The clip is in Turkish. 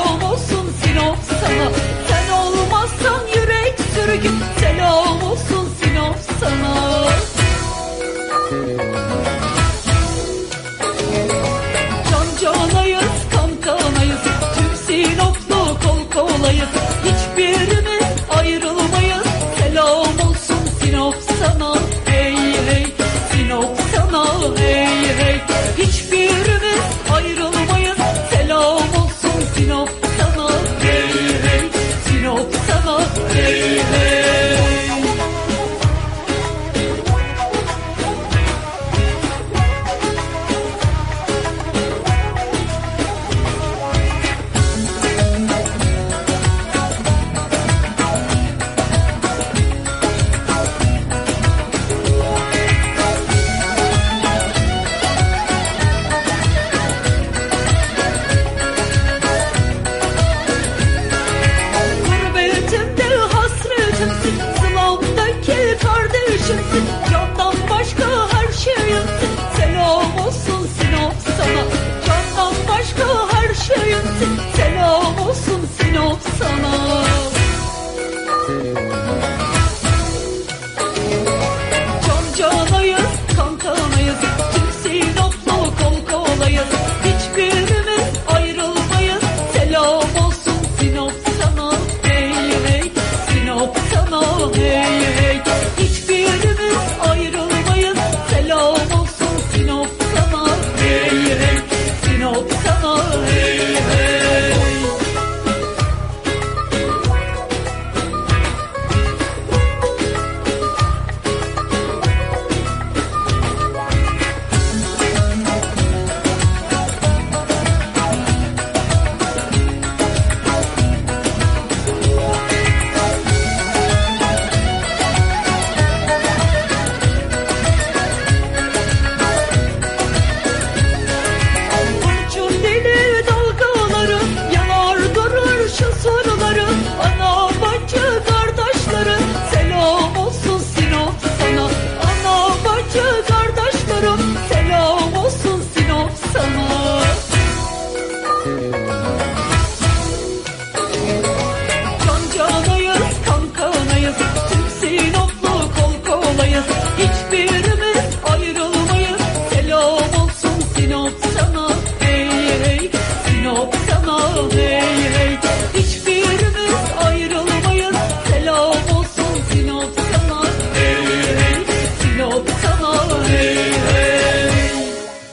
selam olsun Sinop sana. Sen olmazsan yürek sürgün. Selam olsun Sinop sana.